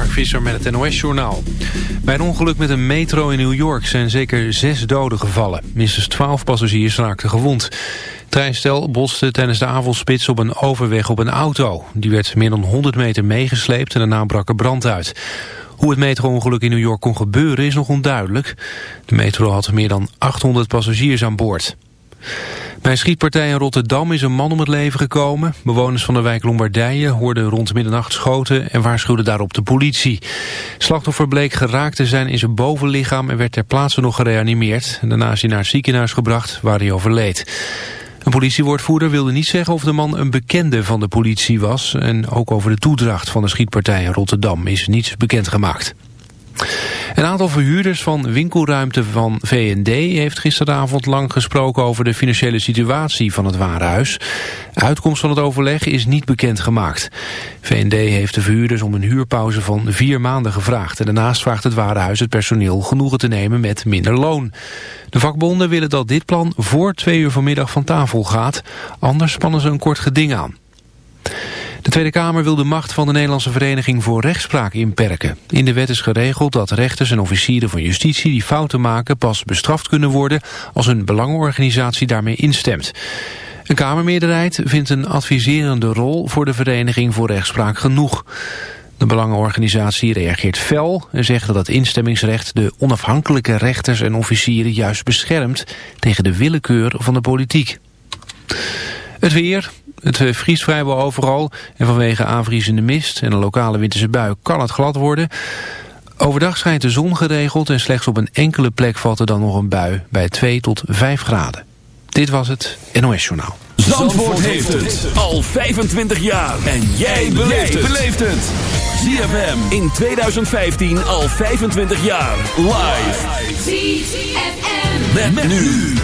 Mark Visser met het NOS-journaal. Bij een ongeluk met een metro in New York zijn zeker zes doden gevallen. Minstens twaalf passagiers raakten gewond. Treinstel botste tijdens de avondspits op een overweg op een auto. Die werd meer dan 100 meter meegesleept en daarna brak er brand uit. Hoe het metro-ongeluk in New York kon gebeuren is nog onduidelijk. De metro had meer dan 800 passagiers aan boord. Bij een schietpartij in Rotterdam is een man om het leven gekomen. Bewoners van de wijk Lombardije hoorden rond middernacht schoten en waarschuwden daarop de politie. Slachtoffer bleek geraakt te zijn in zijn bovenlichaam en werd ter plaatse nog gereanimeerd. Daarna is hij naar het ziekenhuis gebracht waar hij overleed. Een politiewoordvoerder wilde niet zeggen of de man een bekende van de politie was. En ook over de toedracht van de schietpartij in Rotterdam is niets bekendgemaakt. Een aantal verhuurders van winkelruimte van V&D heeft gisteravond lang gesproken over de financiële situatie van het warenhuis. Uitkomst van het overleg is niet bekendgemaakt. V&D heeft de verhuurders om een huurpauze van vier maanden gevraagd. En daarnaast vraagt het warenhuis het personeel genoegen te nemen met minder loon. De vakbonden willen dat dit plan voor twee uur vanmiddag van tafel gaat. Anders spannen ze een kort geding aan. De Tweede Kamer wil de macht van de Nederlandse Vereniging voor Rechtspraak inperken. In de wet is geregeld dat rechters en officieren van justitie die fouten maken pas bestraft kunnen worden als een belangenorganisatie daarmee instemt. Een Kamermeerderheid vindt een adviserende rol voor de Vereniging voor Rechtspraak genoeg. De Belangenorganisatie reageert fel en zegt dat het instemmingsrecht de onafhankelijke rechters en officieren juist beschermt tegen de willekeur van de politiek. Het weer, het eh, vriest vrijwel overal en vanwege aanvriezende mist en een lokale winterse bui kan het glad worden. Overdag schijnt de zon geregeld en slechts op een enkele plek valt er dan nog een bui bij 2 tot 5 graden. Dit was het NOS Journaal. Zandvoort, heeft het al 25 jaar en jij beleeft het. ZFM in 2015 al 25 jaar live. ZFM met nu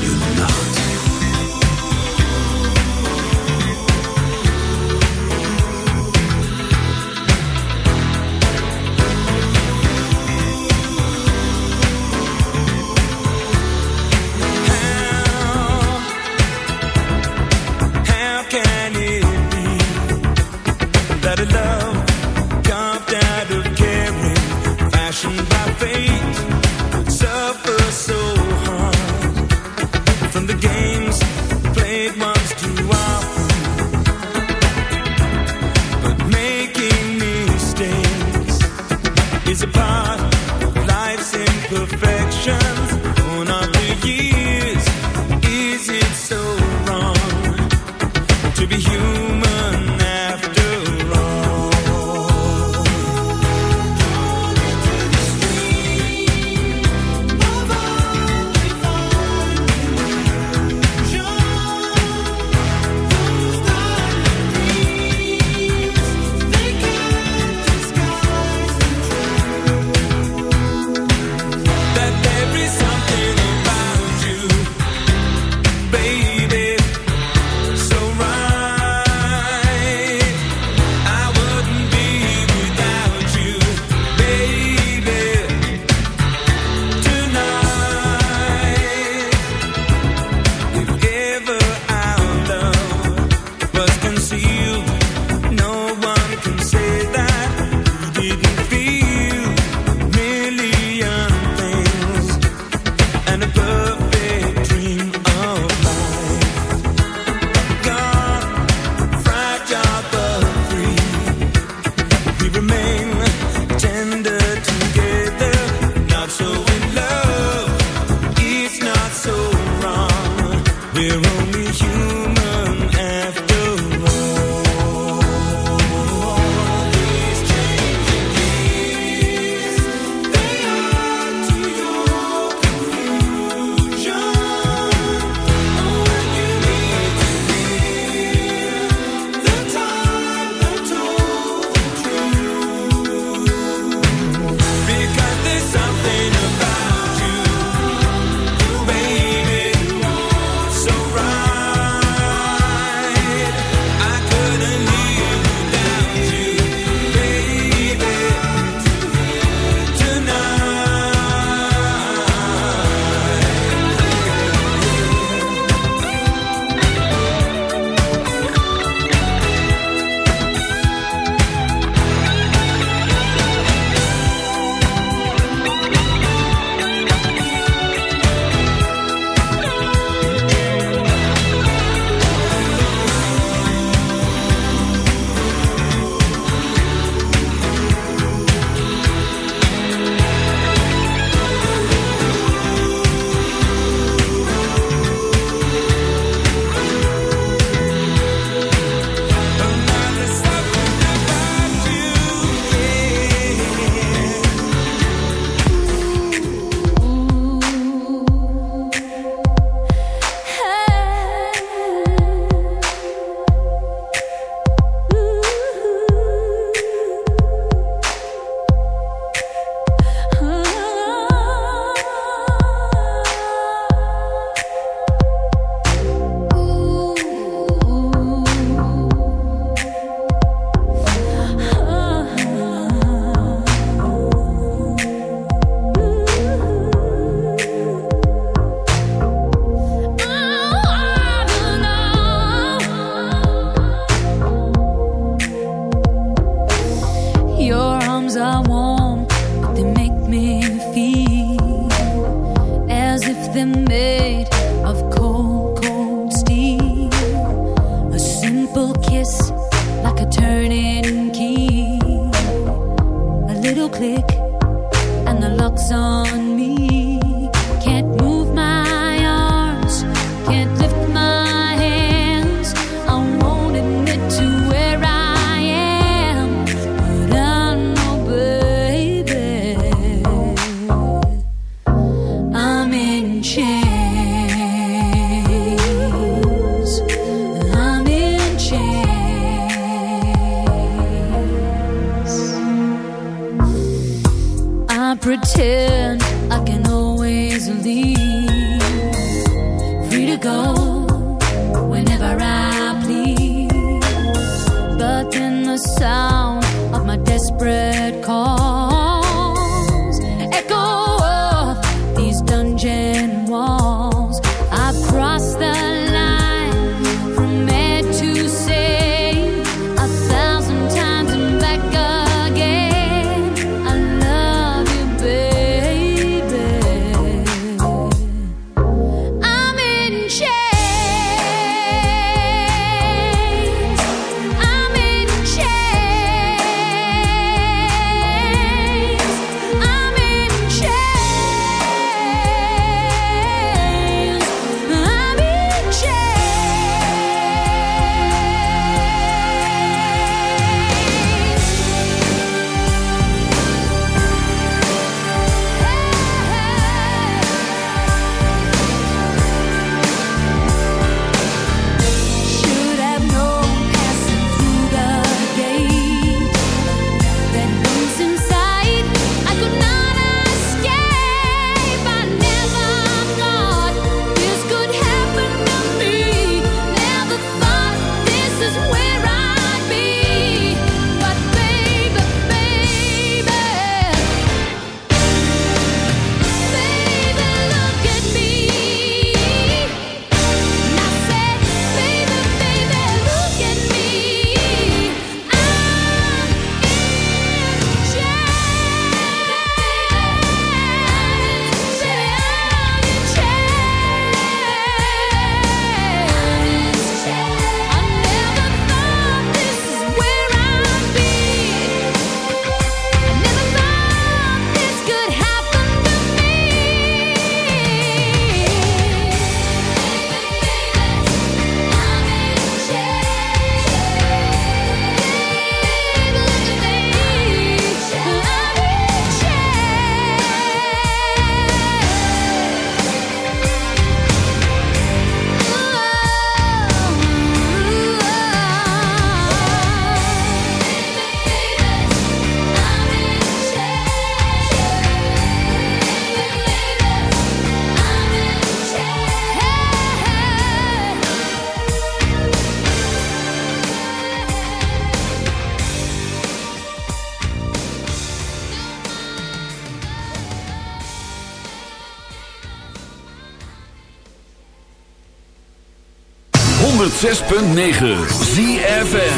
106.9 ZFN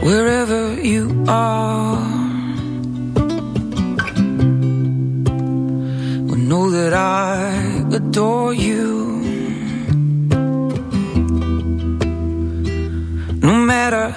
Wherever you are Know that I adore you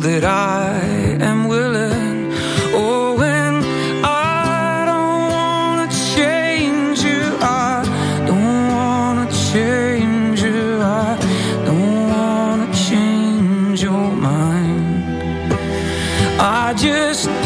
that I am willing. Oh, when I don't wanna change you, I don't wanna change you, I don't wanna change your mind. I just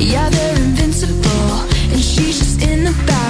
ook she's just in the it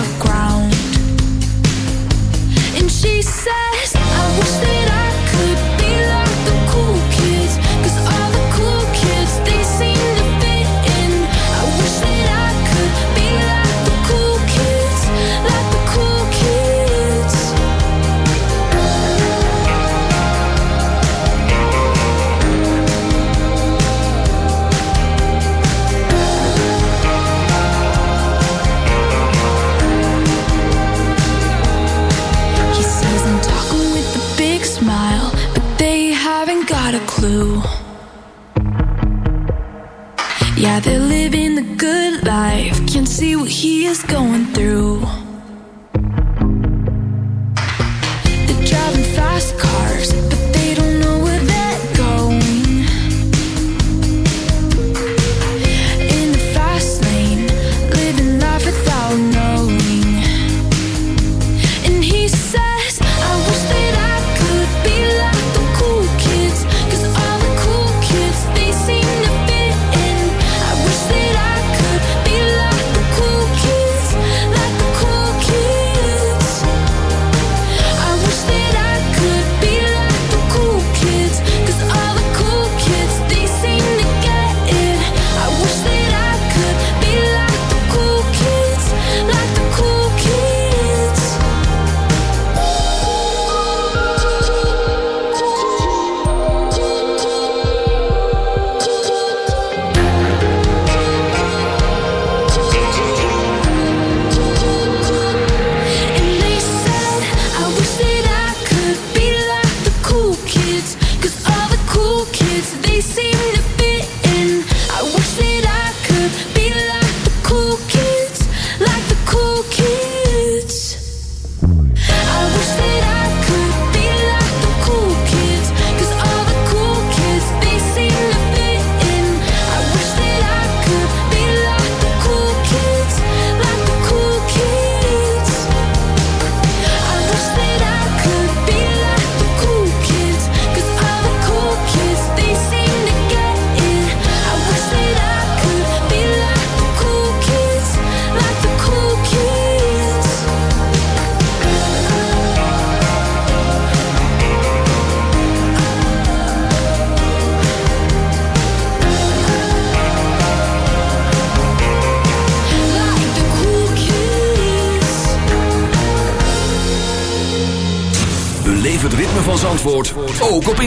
on going piece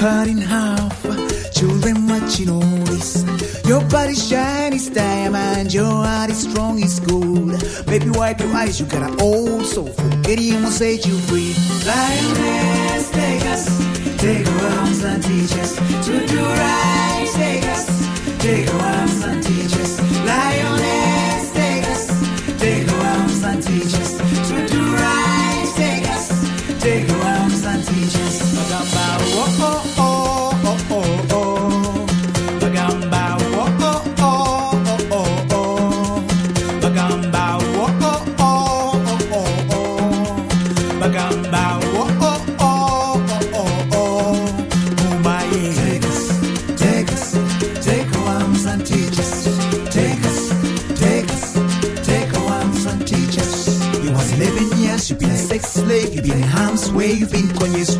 cut in half, children watching all this. Your body shiny as diamond, your heart is strong as gold. Baby, wipe your eyes, you got an old soul. Forget him will set you free. Lioness, take us, take our arms and teach us to do right. Take us, take our arms and teach us.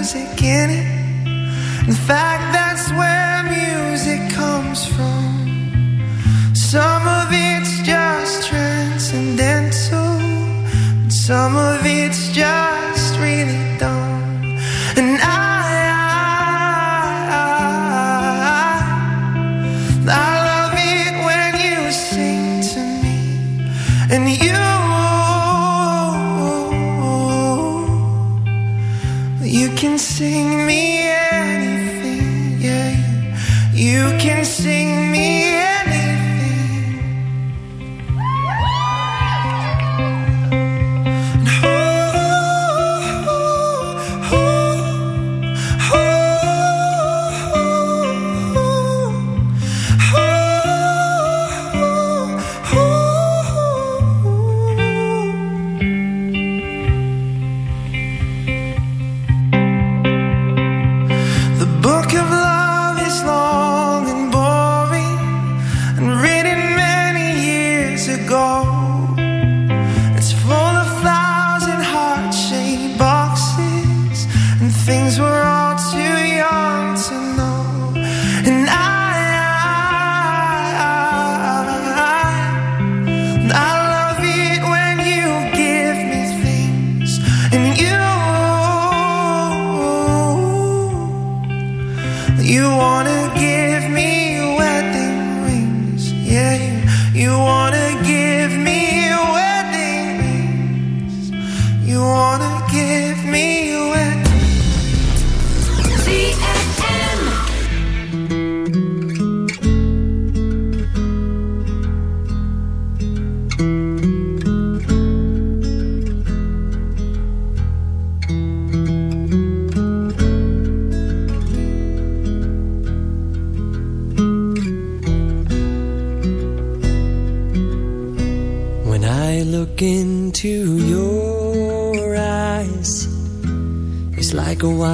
Music in it. In fact,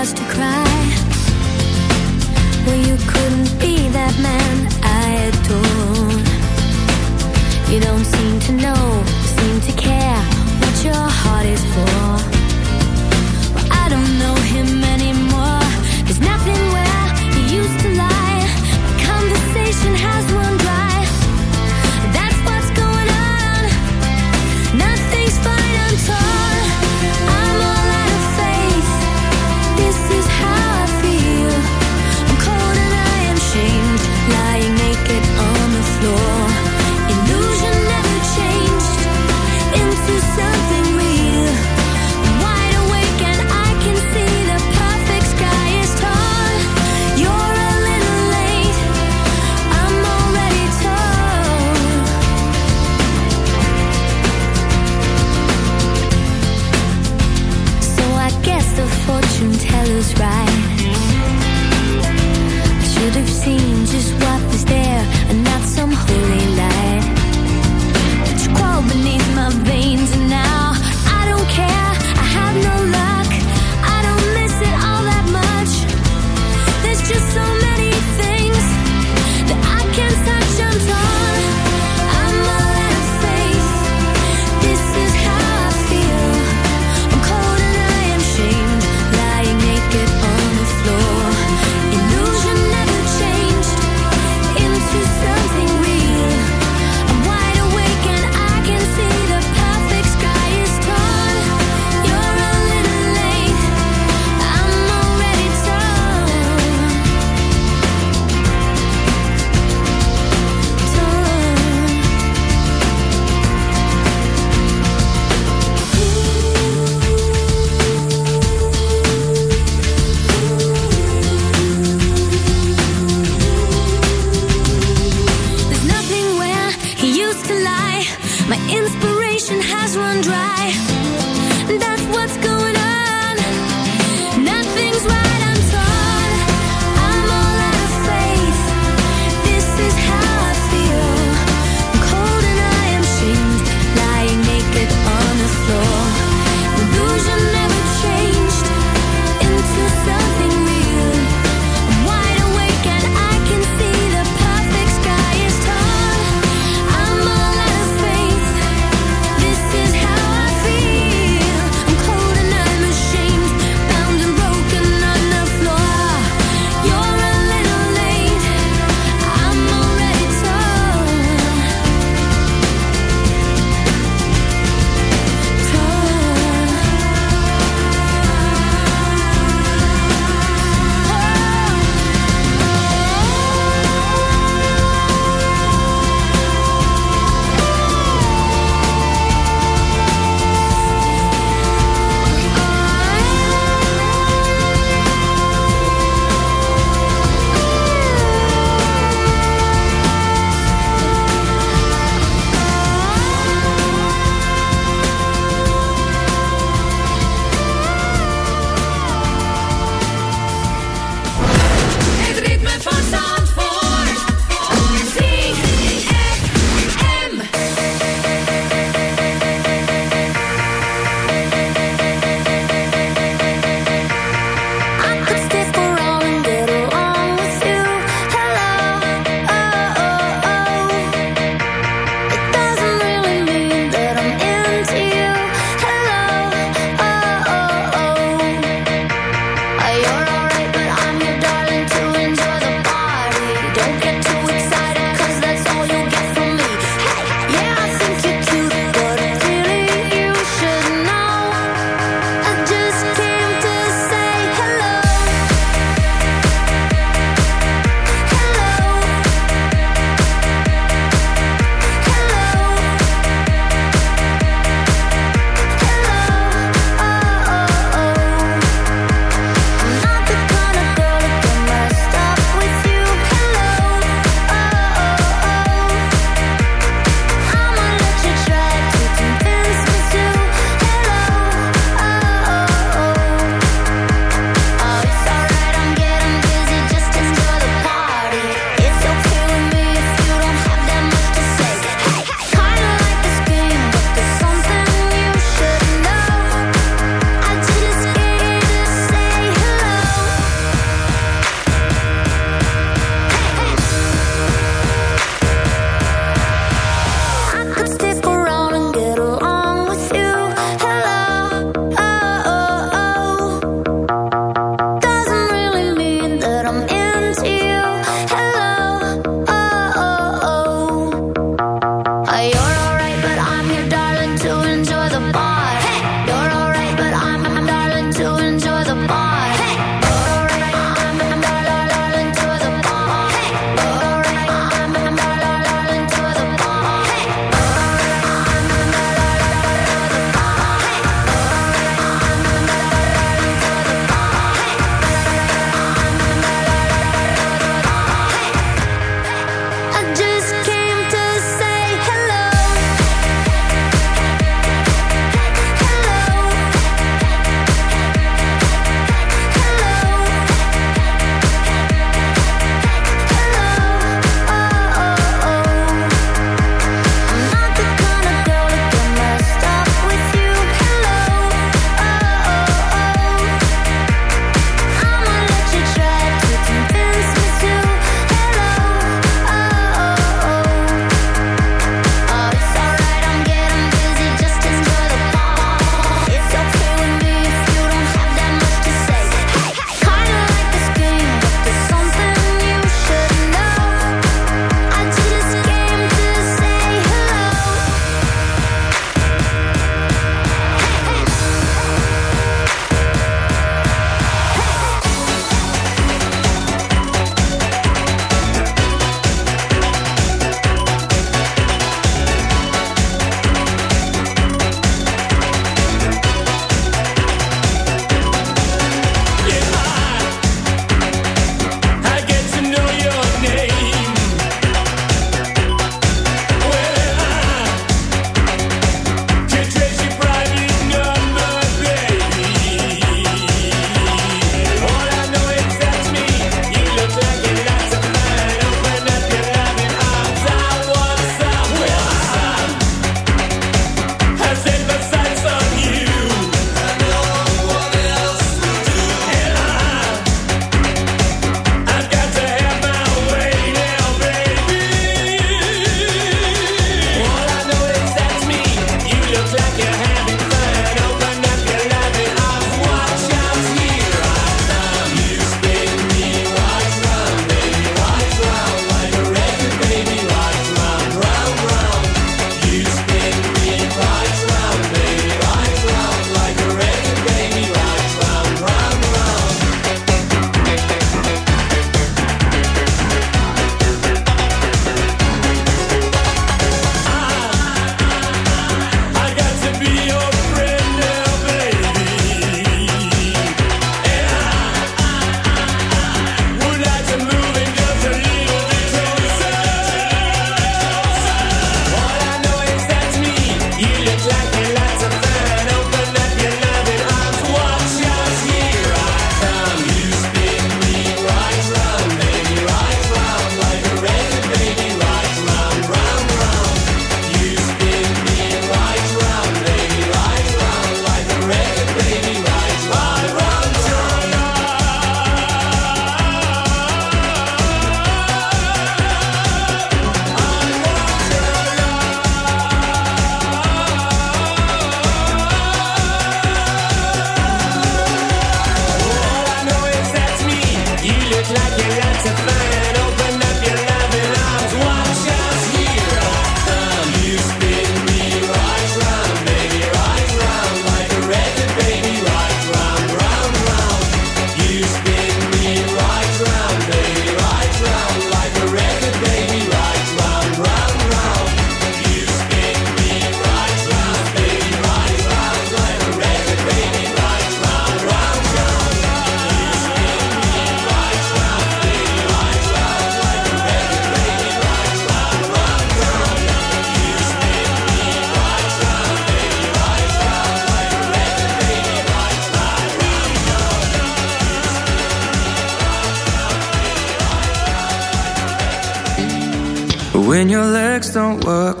Was to cry. Well, you couldn't be that man I adored. You don't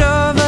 of